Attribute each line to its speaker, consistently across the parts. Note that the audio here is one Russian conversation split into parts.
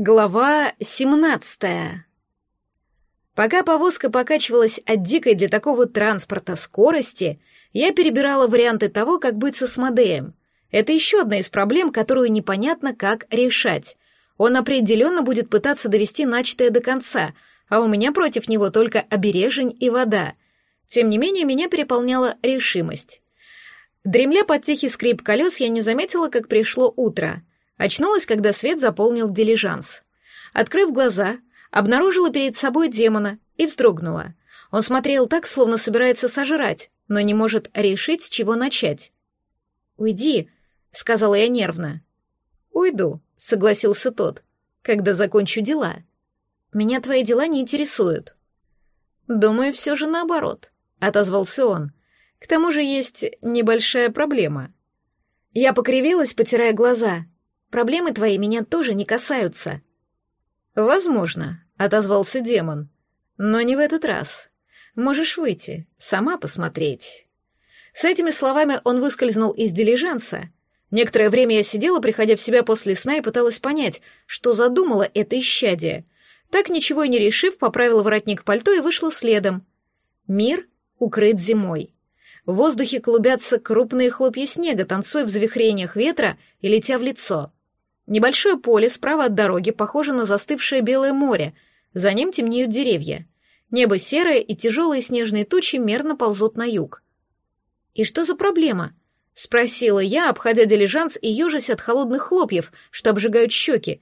Speaker 1: Глава 17. Пока повозка покачивалась от дикой для такого транспорта скорости, я перебирала варианты того, как быть со Смодеем. Это еще одна из проблем, которую непонятно, как решать. Он определенно будет пытаться довести начатое до конца, а у меня против него только обережень и вода. Тем не менее, меня переполняла решимость. Дремля под тихий скрип колес, я не заметила, как пришло утро — Очнулась, когда свет заполнил дилижанс. Открыв глаза, обнаружила перед собой демона и вздрогнула. Он смотрел так, словно собирается сожрать, но не может решить, с чего начать. «Уйди», — сказала я нервно. «Уйду», — согласился тот, — «когда закончу дела». «Меня твои дела не интересуют». «Думаю, все же наоборот», — отозвался он. «К тому же есть небольшая проблема». Я покривилась, потирая глаза — Проблемы твои меня тоже не касаются». «Возможно», — отозвался демон. «Но не в этот раз. Можешь выйти, сама посмотреть». С этими словами он выскользнул из дилижанса. Некоторое время я сидела, приходя в себя после сна, и пыталась понять, что задумала это исчадие. Так, ничего и не решив, поправила воротник пальто и вышла следом. Мир укрыт зимой. В воздухе клубятся крупные хлопья снега, танцуя в завихрениях ветра и летя в лицо. Небольшое поле справа от дороги похоже на застывшее белое море, за ним темнеют деревья. Небо серое, и тяжелые снежные тучи мерно ползут на юг. «И что за проблема?» — спросила я, обходя дилижанс и ежась от холодных хлопьев, что обжигают щеки.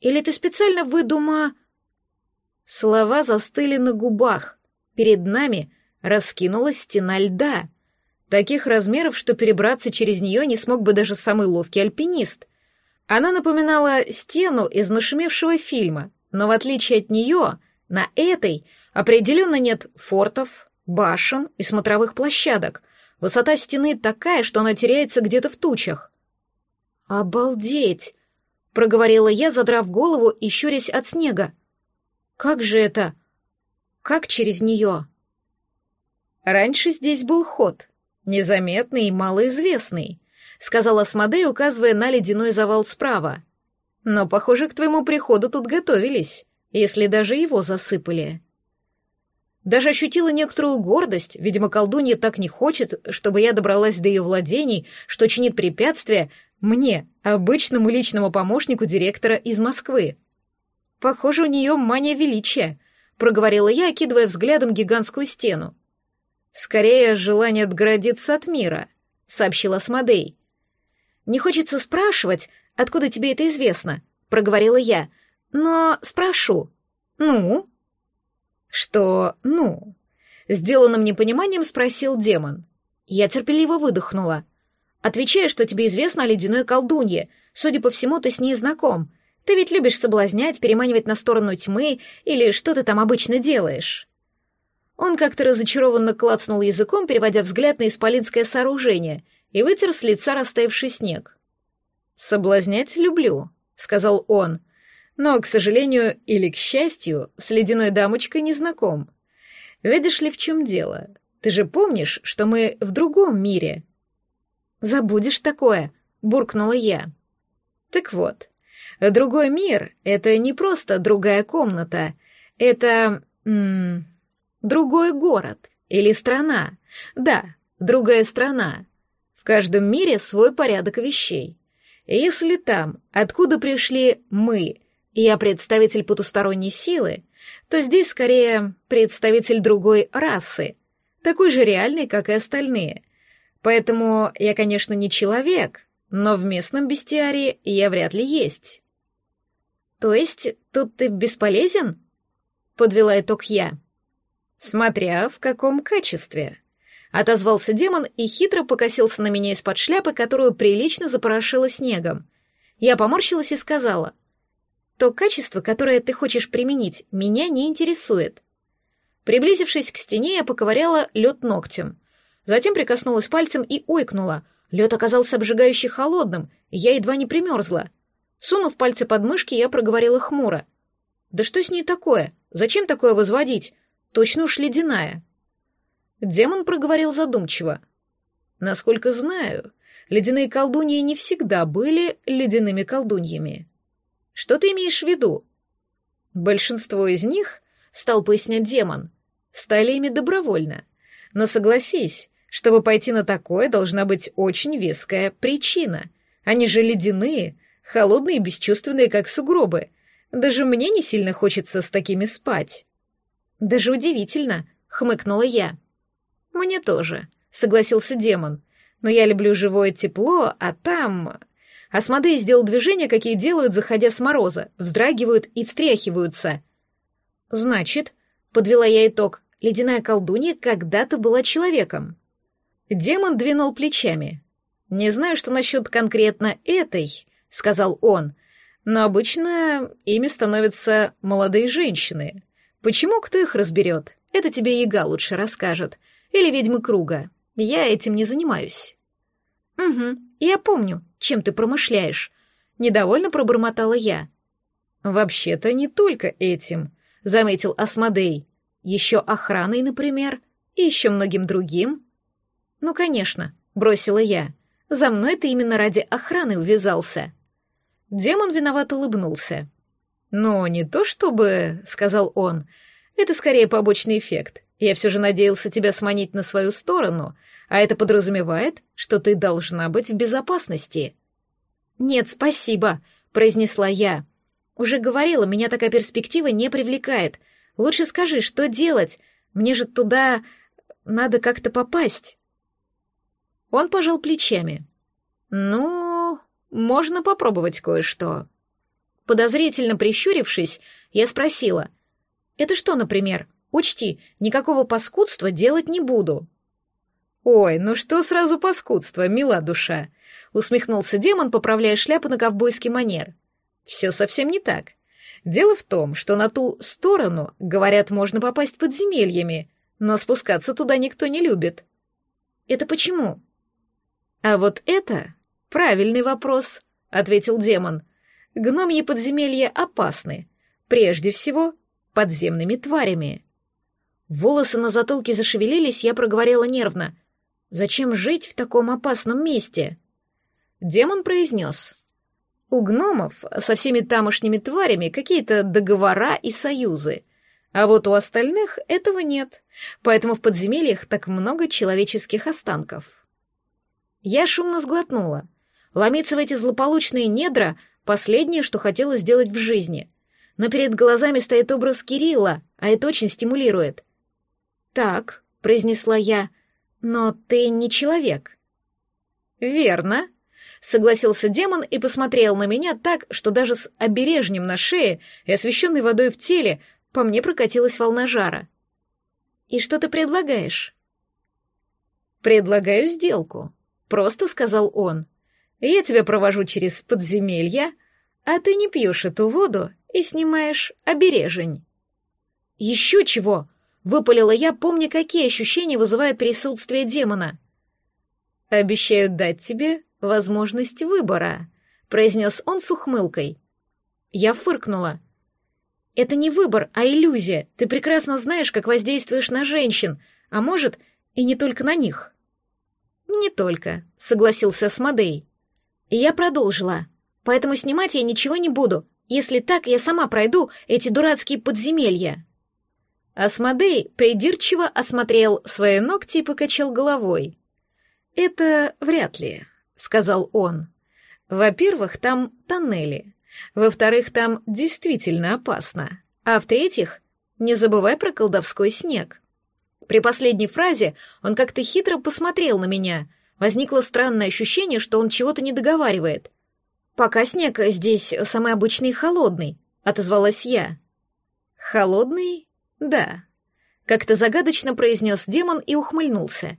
Speaker 1: «Или ты специально выдума...» Слова застыли на губах. Перед нами раскинулась стена льда. Таких размеров, что перебраться через нее не смог бы даже самый ловкий альпинист — она напоминала стену из нашумевшего фильма, но в отличие от нее, на этой определенно нет фортов, башен и смотровых площадок. Высота стены такая, что она теряется где-то в тучах. «Обалдеть!» — проговорила я, задрав голову и щурясь от снега. «Как же это? Как через нее?» Раньше здесь был ход, незаметный и малоизвестный сказала Асмодей, указывая на ледяной завал справа. Но, похоже, к твоему приходу тут готовились, если даже его засыпали. Даже ощутила некоторую гордость, видимо, колдунья так не хочет, чтобы я добралась до ее владений, что чинит препятствия мне, обычному личному помощнику директора из Москвы. Похоже, у нее мания величия, проговорила я, окидывая взглядом гигантскую стену. Скорее, желание отгородиться от мира, сообщила Смодей. «Не хочется спрашивать, откуда тебе это известно», — проговорила я. «Но спрошу». «Ну?» «Что «ну?» Сделанным непониманием спросил демон. Я терпеливо выдохнула. «Отвечаю, что тебе известно о ледяной колдунье. Судя по всему, ты с ней знаком. Ты ведь любишь соблазнять, переманивать на сторону тьмы, или что ты там обычно делаешь?» Он как-то разочарованно клацнул языком, переводя взгляд на исполинское сооружение, и вытер с лица растаявший снег. «Соблазнять люблю», — сказал он, «но, к сожалению или к счастью, с ледяной дамочкой не знаком. Видишь ли, в чем дело? Ты же помнишь, что мы в другом мире?» «Забудешь такое», — буркнула я. «Так вот, другой мир — это не просто другая комната, это... М -м, другой город или страна. Да, другая страна, в каждом мире свой порядок вещей. если там, откуда пришли мы, я представитель потусторонней силы, то здесь скорее представитель другой расы, такой же реальный, как и остальные. Поэтому я, конечно, не человек, но в местном бестиарии я вряд ли есть. То есть тут ты бесполезен? Подвела итог я. Смотря в каком качестве. Отозвался демон и хитро покосился на меня из-под шляпы, которую прилично запорошило снегом. Я поморщилась и сказала, «То качество, которое ты хочешь применить, меня не интересует». Приблизившись к стене, я поковыряла лед ногтем. Затем прикоснулась пальцем и ойкнула. Лед оказался обжигающе холодным, я едва не примерзла. Сунув пальцы под мышки, я проговорила хмуро. «Да что с ней такое? Зачем такое возводить? Точно уж ледяная». Демон проговорил задумчиво. Насколько знаю, ледяные колдуньи не всегда были ледяными колдуньями. Что ты имеешь в виду? Большинство из них, стал пояснять демон, стали ими добровольно. Но согласись, чтобы пойти на такое, должна быть очень веская причина. Они же ледяные, холодные и бесчувственные, как сугробы. Даже мне не сильно хочется с такими спать. Даже удивительно, хмыкнула я. Мне тоже, согласился демон. Но я люблю живое тепло, а там... Асмодей сделал движения, какие делают, заходя с мороза, вздрагивают и встряхиваются. Значит, подвела я итог, ледяная колдунья когда-то была человеком. Демон двинул плечами. «Не знаю, что насчет конкретно этой», — сказал он, «но обычно ими становятся молодые женщины. Почему, кто их разберет? Это тебе яга лучше расскажет. Или ведьмы круга. Я этим не занимаюсь». «Угу, я помню, чем ты промышляешь», — недовольно пробормотала я. «Вообще-то не только этим», — заметил Асмодей. «Еще охраной, например, и еще многим другим». «Ну, конечно», — бросила я. «За мной ты именно ради охраны увязался». Демон виноват улыбнулся. «Ну, не то чтобы», — сказал он, — «это скорее побочный эффект. Я все же надеялся тебя сманить на свою сторону, а это подразумевает, что ты должна быть в безопасности». «Нет, спасибо», — произнесла я. «Уже говорила, меня такая перспектива не привлекает. Лучше скажи, что делать? Мне же туда надо как-то попасть». Он пожал плечами. «Ну, можно попробовать кое-что». Подозрительно прищурившись, я спросила. «Это что, например? Учти, никакого паскудства делать не буду». «Ой, ну что сразу паскудство, мила душа?» — усмехнулся демон, поправляя шляпу на ковбойский манер. «Все совсем не так. Дело в том, что на ту сторону, говорят, можно попасть подземельями, но спускаться туда никто не любит». «Это почему?» «А вот это правильный вопрос», — ответил демон. «Гномьи подземелья опасны. Прежде всего, подземными тварями». Волосы на затылке зашевелились, я проговорила нервно. Зачем жить в таком опасном месте? Демон произнес. У гномов со всеми тамошними тварями какие-то договора и союзы. А вот у остальных этого нет, поэтому в подземельях так много человеческих останков. Я шумно сглотнула. Ломиться в эти злополучные недра — последнее, что хотела сделать в жизни. Но перед глазами стоит образ Кирилла, а это очень стимулирует. «Так», — произнесла я, — но ты не человек. Верно, согласился демон и посмотрел на меня так, что даже с обережнем на шее и освещенной водой в теле по мне прокатилась волна жара. И что ты предлагаешь? Предлагаю сделку, просто сказал он. Я тебя провожу через подземелья, а ты не пьешь эту воду и снимаешь обережень. Еще чего? Выпалила я, помня, какие ощущения вызывает присутствие демона. «Обещаю дать тебе возможность выбора», — произнес он с ухмылкой. Я фыркнула. «Это не выбор, а иллюзия. Ты прекрасно знаешь, как воздействуешь на женщин, а может, и не только на них». «Не только», — согласился Смодей. И я продолжила. «Поэтому снимать я ничего не буду. Если так, я сама пройду эти дурацкие подземелья». Асмодей придирчиво осмотрел свои ногти и покачал головой. «Это вряд ли», — сказал он. «Во-первых, там тоннели. Во-вторых, там действительно опасно. А в-третьих, не забывай про колдовской снег». При последней фразе он как-то хитро посмотрел на меня. Возникло странное ощущение, что он чего-то не договаривает. «Пока снег здесь самый обычный и холодный», — отозвалась я. «Холодный «Да», — как-то загадочно произнес демон и ухмыльнулся.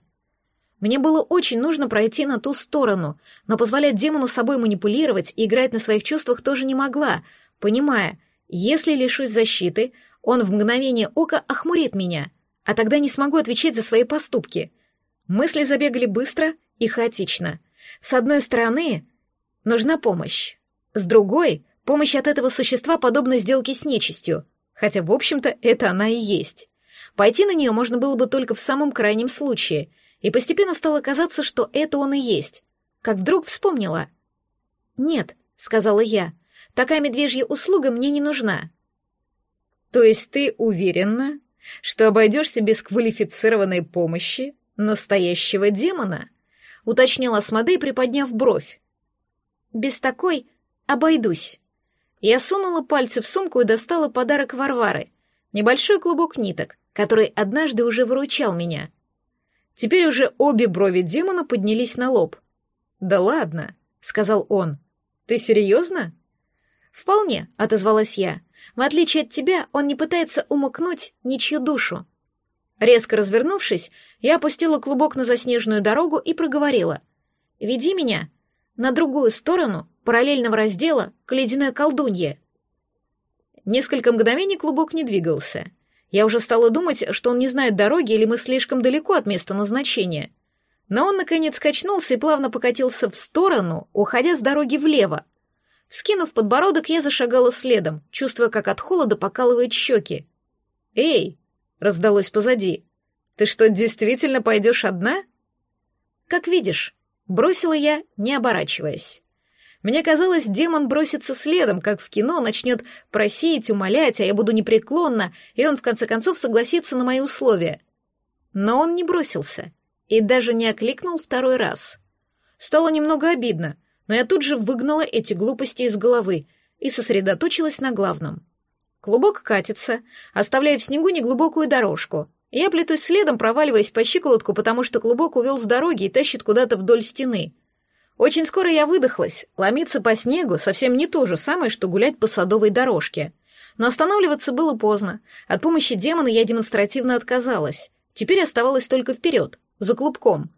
Speaker 1: Мне было очень нужно пройти на ту сторону, но позволять демону собой манипулировать и играть на своих чувствах тоже не могла, понимая, если лишусь защиты, он в мгновение ока охмурит меня, а тогда не смогу отвечать за свои поступки. Мысли забегали быстро и хаотично. С одной стороны, нужна помощь. С другой, помощь от этого существа подобна сделке с нечистью. Хотя, в общем-то, это она и есть. Пойти на нее можно было бы только в самом крайнем случае, и постепенно стало казаться, что это он и есть. Как вдруг вспомнила. «Нет», — сказала я, — Такая медвежья услуга мне не нужна».
Speaker 2: «То есть ты уверена, что обойдешься без квалифицированной помощи настоящего демона?» — уточнил Асмодей, приподняв бровь.
Speaker 1: «Без такой обойдусь». Я сунула пальцы в сумку и достала подарок Варвары — небольшой клубок ниток, который однажды уже выручал меня. Теперь уже обе брови демона поднялись на лоб. «Да ладно», — сказал он. «Ты серьезно?» «Вполне», — отозвалась я. «В отличие от тебя, он не пытается умыкнуть ничью душу». Резко развернувшись, я опустила клубок на заснеженную дорогу и проговорила. «Веди меня на другую сторону параллельного раздела к ледяной колдунье». Несколько мгновений клубок не двигался. Я уже стала думать, что он не знает дороги или мы слишком далеко от места назначения. Но он, наконец, качнулся и плавно покатился в сторону, уходя с дороги влево. Вскинув подбородок, я зашагала следом, чувствуя, как от холода покалывает щеки. «Эй!» — раздалось позади. «Ты что, действительно пойдешь одна?» «Как видишь», — бросила я, не оборачиваясь. Мне казалось, демон бросится следом, как в кино, начнет просить, умолять, а я буду непреклонна, и он в конце концов согласится на мои условия. Но он не бросился и даже не окликнул второй раз. Стало немного обидно, но я тут же выгнала эти глупости из головы и сосредоточилась на главном. Клубок катится, оставляя в снегу неглубокую дорожку. Я плетусь следом, проваливаясь по щиколотку, потому что клубок увел с дороги и тащит куда-то вдоль стены — очень скоро я выдохлась. Ломиться по снегу совсем не то же самое, что гулять по садовой дорожке. Но останавливаться было поздно. От помощи демона я демонстративно отказалась. Теперь оставалось только вперед, за клубком.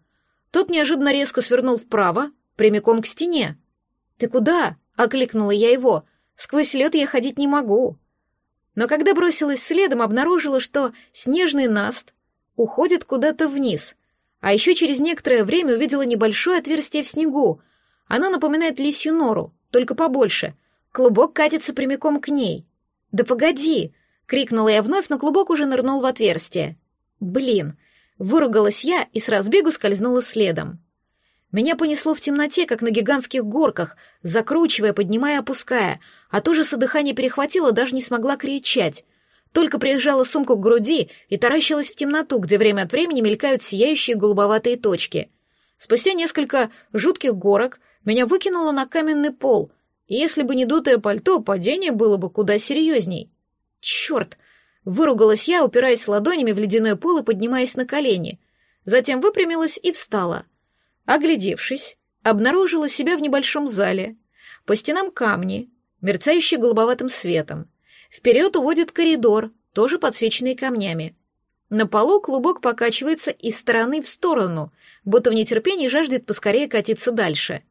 Speaker 1: Тот неожиданно резко свернул вправо, прямиком к стене. «Ты куда?» — окликнула я его. «Сквозь лед я ходить не могу». Но когда бросилась следом, обнаружила, что снежный наст уходит куда-то вниз — а еще через некоторое время увидела небольшое отверстие в снегу. Оно напоминает лисью нору, только побольше. Клубок катится прямиком к ней. «Да погоди!» — крикнула я вновь, но клубок уже нырнул в отверстие. «Блин!» — выругалась я и с разбегу скользнула следом. Меня понесло в темноте, как на гигантских горках, закручивая, поднимая, опуская. От ужаса дыхание перехватило, даже не смогла кричать — только прижала сумку к груди и таращилась в темноту, где время от времени мелькают сияющие голубоватые точки. Спустя несколько жутких горок меня выкинуло на каменный пол, и если бы не дутое пальто, падение было бы куда серьезней. Черт! Выругалась я, упираясь ладонями в ледяной пол и поднимаясь на колени. Затем выпрямилась и встала. Оглядевшись, обнаружила себя в небольшом зале. По стенам камни, мерцающие голубоватым светом. Вперед уводит коридор, тоже подсвеченный камнями. На полу клубок покачивается из стороны в сторону, будто в нетерпении жаждет поскорее катиться дальше.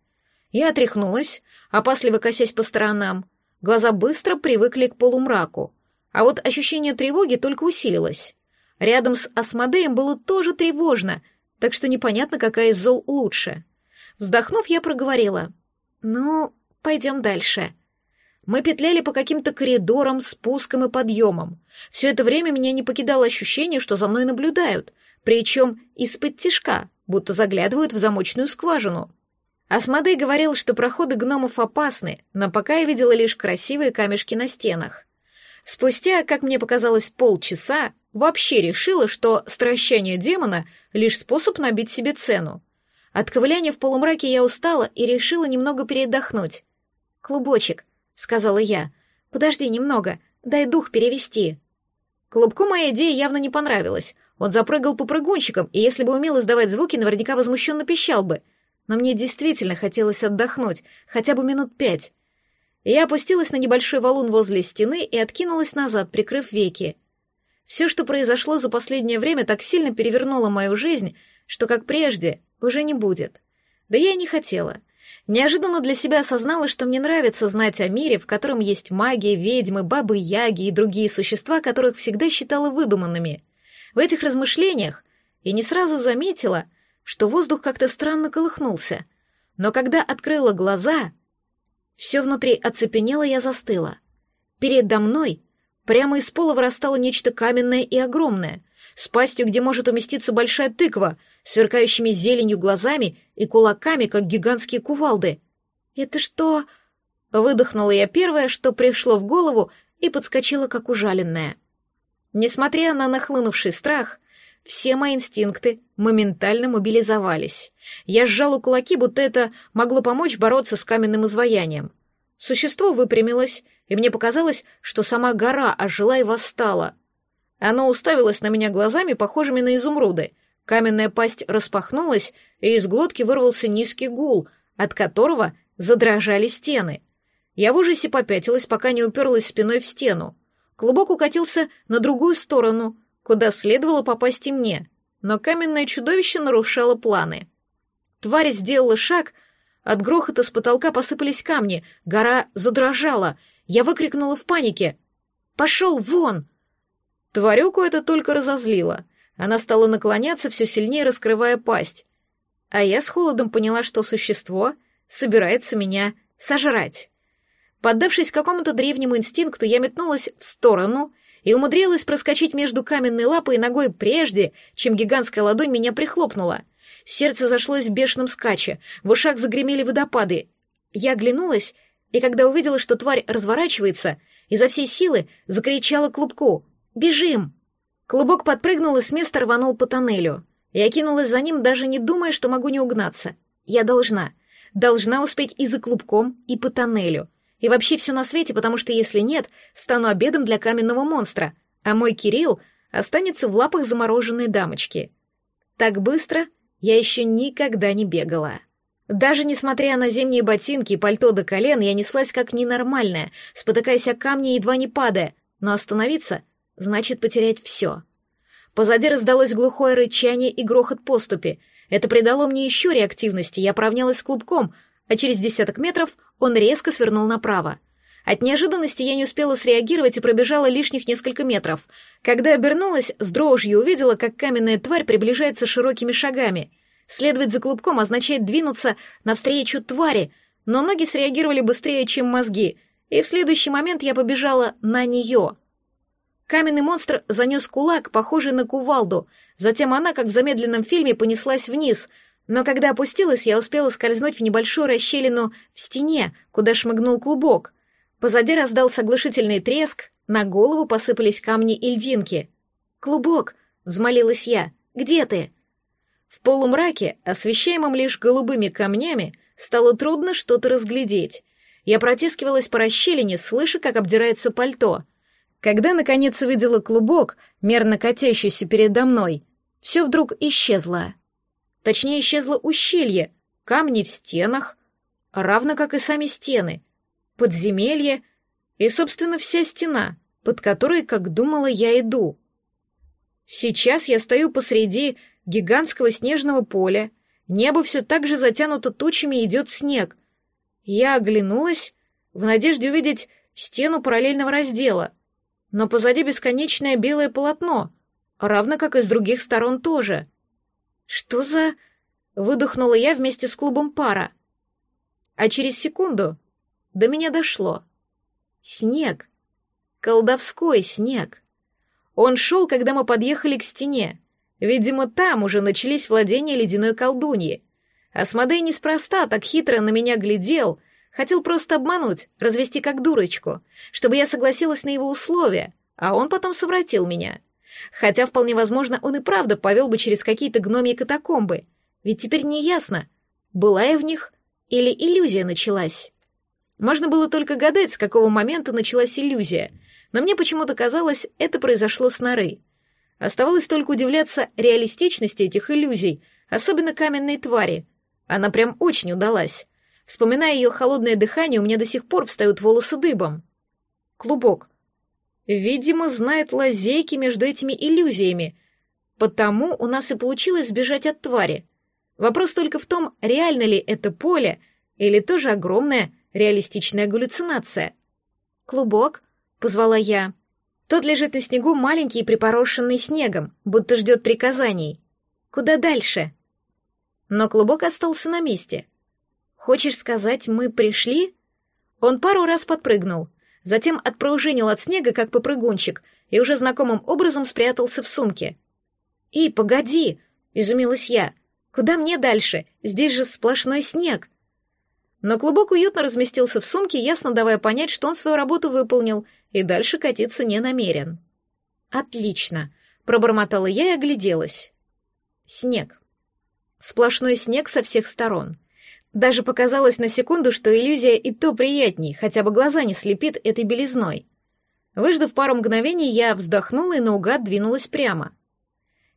Speaker 1: Я отряхнулась, опасливо косясь по сторонам. Глаза быстро привыкли к полумраку, а вот ощущение тревоги только усилилось. Рядом с Асмодеем было тоже тревожно, так что непонятно, какая из зол лучше. Вздохнув, я проговорила. «Ну, пойдем дальше». Мы петляли по каким-то коридорам, спускам и подъемам. Все это время меня не покидало ощущение, что за мной наблюдают, причем из-под тишка, будто заглядывают в замочную скважину. Асмодей говорил, что проходы гномов опасны, но пока я видела лишь красивые камешки на стенах. Спустя, как мне показалось, полчаса, вообще решила, что стращание демона — лишь способ набить себе цену. От ковыляния в полумраке я устала и решила немного передохнуть. Клубочек — сказала я. «Подожди немного, дай дух перевести». Клубку моя идея явно не понравилась. Он запрыгал по прыгунчикам, и если бы умел издавать звуки, наверняка возмущенно пищал бы. Но мне действительно хотелось отдохнуть, хотя бы минут пять. Я опустилась на небольшой валун возле стены и откинулась назад, прикрыв веки. Все, что произошло за последнее время, так сильно перевернуло мою жизнь, что, как прежде, уже не будет. Да я и не хотела. Неожиданно для себя осознала, что мне нравится знать о мире, в котором есть магия, ведьмы, бабы-яги и другие существа, которых всегда считала выдуманными. В этих размышлениях я не сразу заметила, что воздух как-то странно колыхнулся. Но когда открыла глаза, все внутри оцепенело, я застыла. Передо мной прямо из пола вырастало нечто каменное и огромное, с пастью, где может уместиться большая тыква — сверкающими зеленью глазами и кулаками, как гигантские кувалды. «Это что?» Выдохнула я первое, что пришло в голову, и подскочила, как ужаленная. Несмотря на нахлынувший страх, все мои инстинкты моментально мобилизовались. Я сжала кулаки, будто это могло помочь бороться с каменным изваянием. Существо выпрямилось, и мне показалось, что сама гора ожила и восстала. Оно уставилось на меня глазами, похожими на изумруды. Каменная пасть распахнулась, и из глотки вырвался низкий гул, от которого задрожали стены. Я в ужасе попятилась, пока не уперлась спиной в стену. Клубок укатился на другую сторону, куда следовало попасть и мне, но каменное чудовище нарушало планы. Тварь сделала шаг, от грохота с потолка посыпались камни, гора задрожала. Я выкрикнула в панике. «Пошел вон!» Тварюку это только разозлило. Она стала наклоняться, все сильнее раскрывая пасть. А я с холодом поняла, что существо собирается меня сожрать. Поддавшись какому-то древнему инстинкту, я метнулась в сторону и умудрилась проскочить между каменной лапой и ногой прежде, чем гигантская ладонь меня прихлопнула. Сердце зашлось в бешеном скаче, в ушах загремели водопады. Я оглянулась, и когда увидела, что тварь разворачивается, изо всей силы закричала клубку «Бежим!». Клубок подпрыгнул и с места рванул по тоннелю. Я кинулась за ним, даже не думая, что могу не угнаться. Я должна. Должна успеть и за клубком, и по тоннелю. И вообще все на свете, потому что если нет, стану обедом для каменного монстра, а мой Кирилл останется в лапах замороженной дамочки. Так быстро я еще никогда не бегала. Даже несмотря на зимние ботинки и пальто до колен, я неслась как ненормальная, спотыкаясь о камни, едва не падая, но остановиться значит потерять все. Позади раздалось глухое рычание и грохот поступи. Это придало мне еще реактивности, я провнялась клубком, а через десяток метров он резко свернул направо. От неожиданности я не успела среагировать и пробежала лишних несколько метров. Когда обернулась, с дрожью увидела, как каменная тварь приближается широкими шагами. Следовать за клубком означает двинуться навстречу твари, но ноги среагировали быстрее, чем мозги, и в следующий момент я побежала на нее. Каменный монстр занес кулак, похожий на кувалду, затем она, как в замедленном фильме, понеслась вниз — но когда опустилась, я успела скользнуть в небольшую расщелину в стене, куда шмыгнул клубок. Позади раздался оглушительный треск, на голову посыпались камни и льдинки. «Клубок!» — взмолилась я. «Где ты?» В полумраке, освещаемом лишь голубыми камнями, стало трудно что-то разглядеть. Я протискивалась по расщелине, слыша, как обдирается пальто. Когда, наконец, увидела клубок, мерно катящийся передо мной, все вдруг исчезло. Точнее, исчезло ущелье, камни в стенах, равно как и сами стены, подземелье и, собственно, вся стена, под которой, как думала, я иду. Сейчас я стою посреди гигантского снежного поля, небо все так же затянуто тучами идет снег. Я оглянулась в надежде увидеть стену параллельного раздела, но позади бесконечное белое полотно, равно как и с других сторон тоже. «Что за...» — выдохнула я вместе с клубом пара. А через секунду до меня дошло. Снег. Колдовской снег. Он шел, когда мы подъехали к стене. Видимо, там уже начались владения ледяной колдуньи. Асмодей неспроста так хитро на меня глядел, хотел просто обмануть, развести как дурочку, чтобы я согласилась на его условия, а он потом совратил меня. Хотя, вполне возможно, он и правда повел бы через какие-то гномьи катакомбы. Ведь теперь не ясно, была я в них или иллюзия началась. Можно было только гадать, с какого момента началась иллюзия, но мне почему-то казалось, это произошло с норы. Оставалось только удивляться реалистичности этих иллюзий, особенно каменной твари. Она прям очень удалась. Вспоминая ее холодное дыхание, у меня до сих пор встают волосы дыбом. Клубок. Видимо, знает лазейки между этими иллюзиями. Потому у нас и получилось сбежать от твари. Вопрос только в том, реально ли это поле, или тоже огромная реалистичная галлюцинация. «Клубок?» — позвала я. Тот лежит на снегу маленький и припорошенный снегом, будто ждет приказаний. «Куда дальше?» Но клубок остался на месте. «Хочешь сказать, мы пришли?» Он пару раз подпрыгнул — затем отпружинил от снега, как попрыгунчик, и уже знакомым образом спрятался в сумке. «И, погоди!» — изумилась я. «Куда мне дальше? Здесь же сплошной снег!» Но клубок уютно разместился в сумке, ясно давая понять, что он свою работу выполнил и дальше катиться не намерен. «Отлично», — пробормотала я и огляделась. Снег. Сплошной снег со всех сторон. Даже показалось на секунду, что иллюзия и то приятней, хотя бы глаза не слепит этой белизной. Выждав пару мгновений, я вздохнула и наугад двинулась прямо.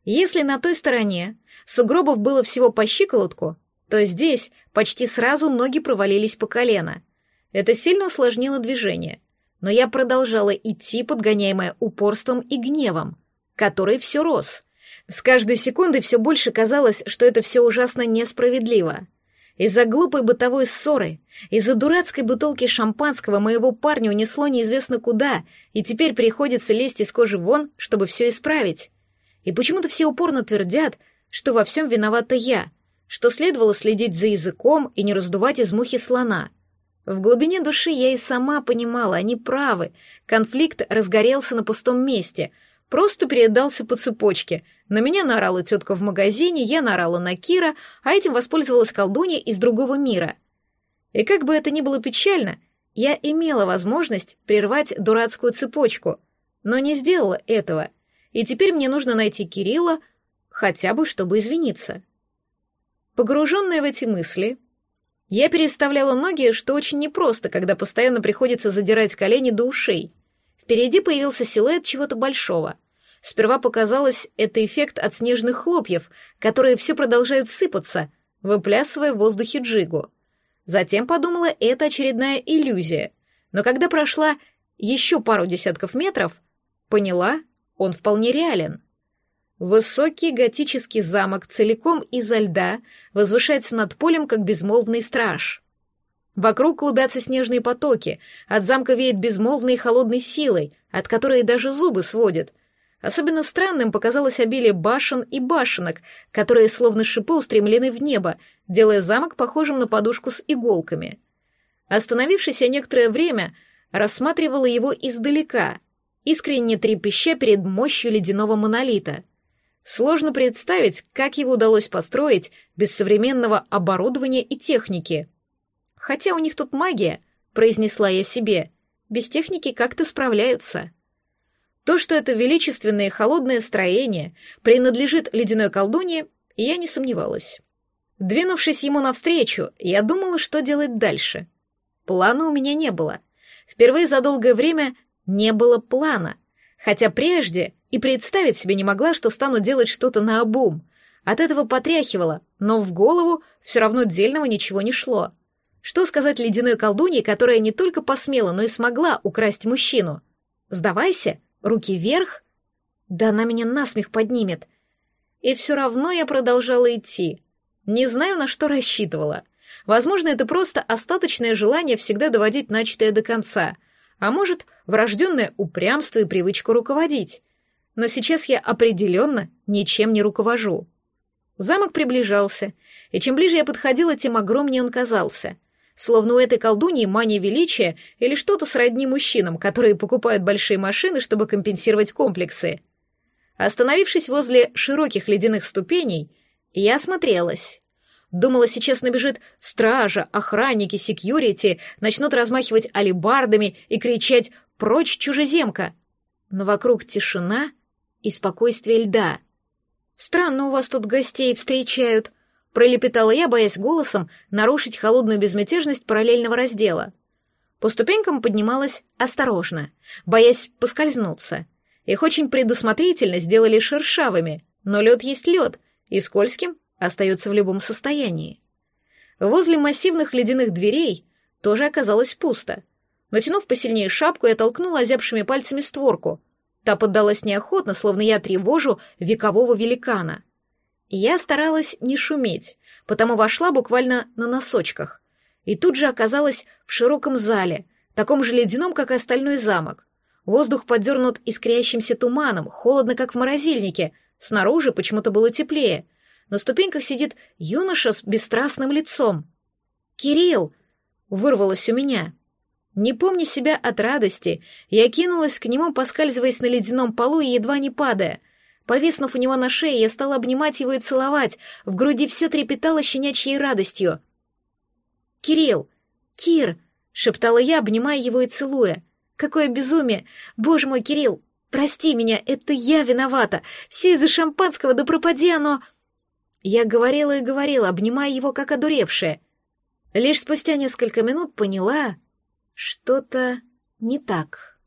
Speaker 1: Если на той стороне сугробов было всего по щиколотку, то здесь почти сразу ноги провалились по колено. Это сильно усложнило движение, но я продолжала идти, подгоняемая упорством и гневом, который все рос. С каждой секундой все больше казалось, что это все ужасно несправедливо — из-за глупой бытовой ссоры, из-за дурацкой бутылки шампанского моего парня унесло неизвестно куда, и теперь приходится лезть из кожи вон, чтобы все исправить. И почему-то все упорно твердят, что во всем виновата я, что следовало следить за языком и не раздувать из мухи слона. В глубине души я и сама понимала, они правы, конфликт разгорелся на пустом месте, просто передался по цепочке — на меня наорала тетка в магазине, я наорала на Кира, а этим воспользовалась колдунья из другого мира. И как бы это ни было печально, я имела возможность прервать дурацкую цепочку, но не сделала этого, и теперь мне нужно найти Кирилла, хотя бы чтобы извиниться. Погруженная в эти мысли, я переставляла ноги, что очень непросто, когда постоянно приходится задирать колени до ушей. Впереди появился силуэт чего-то большого — Сперва показалось, это эффект от снежных хлопьев, которые все продолжают сыпаться, выплясывая в воздухе джигу. Затем подумала, это очередная иллюзия. Но когда прошла еще пару десятков метров, поняла, он вполне реален. Высокий готический замок целиком изо льда возвышается над полем, как безмолвный страж. Вокруг клубятся снежные потоки, от замка веет безмолвной и холодной силой, от которой даже зубы сводят, Особенно странным показалось обилие башен и башенок, которые словно шипы устремлены в небо, делая замок похожим на подушку с иголками. Остановившись я некоторое время, рассматривала его издалека, искренне трепеща перед мощью ледяного монолита. Сложно представить, как его удалось построить без современного оборудования и техники. Хотя у них тут магия, произнесла я себе, без техники как-то справляются. То, что это величественное и холодное строение принадлежит ледяной колдунье, я не сомневалась. Двинувшись ему навстречу, я думала, что делать дальше. Плана у меня не было. Впервые за долгое время не было плана, хотя прежде и представить себе не могла, что стану делать что-то наобум. От этого потряхивало, но в голову все равно дельного ничего не шло. Что сказать ледяной колдунье, которая не только посмела, но и смогла украсть мужчину? «Сдавайся», Руки вверх? Да она меня насмех поднимет. И все равно я продолжала идти. Не знаю, на что рассчитывала. Возможно, это просто остаточное желание всегда доводить начатое до конца, а может, врожденное упрямство и привычка руководить. Но сейчас я определенно ничем не руковожу. Замок приближался, и чем ближе я подходила, тем огромнее он казался — Словно у этой колдуньи мания величия или что-то сродни мужчинам, которые покупают большие машины, чтобы компенсировать комплексы. Остановившись возле широких ледяных ступеней, я осмотрелась. Думала, сейчас набежит стража, охранники, секьюрити, начнут размахивать алебардами и кричать «Прочь, чужеземка!». Но вокруг тишина и спокойствие льда. «Странно у вас тут гостей встречают», пролепетала я, боясь голосом нарушить холодную безмятежность параллельного раздела. По ступенькам поднималась осторожно, боясь поскользнуться. Их очень предусмотрительно сделали шершавыми, но лед есть лед, и скользким остается в любом состоянии. Возле массивных ледяных дверей тоже оказалось пусто. Натянув посильнее шапку, я толкнула озябшими пальцами створку. Та поддалась неохотно, словно я тревожу векового великана — я старалась не шуметь, потому вошла буквально на носочках. И тут же оказалась в широком зале, таком же ледяном, как и остальной замок. Воздух подернут искрящимся туманом, холодно, как в морозильнике. Снаружи почему-то было теплее. На ступеньках сидит юноша с бесстрастным лицом. «Кирилл!» — вырвалось у меня. Не помня себя от радости, я кинулась к нему, поскальзываясь на ледяном полу и едва не падая — Повиснув у него на шее, я стала обнимать его и целовать, в груди все трепетало щенячьей радостью. «Кирилл, «Кир!» — шептала я, обнимая его и целуя. «Какое безумие! Боже мой, Кирилл, прости меня, это я виновата! Все из-за шампанского, да пропади оно!» Я говорила и говорила, обнимая его как одуревшая. Лишь спустя несколько минут поняла, что-то не так.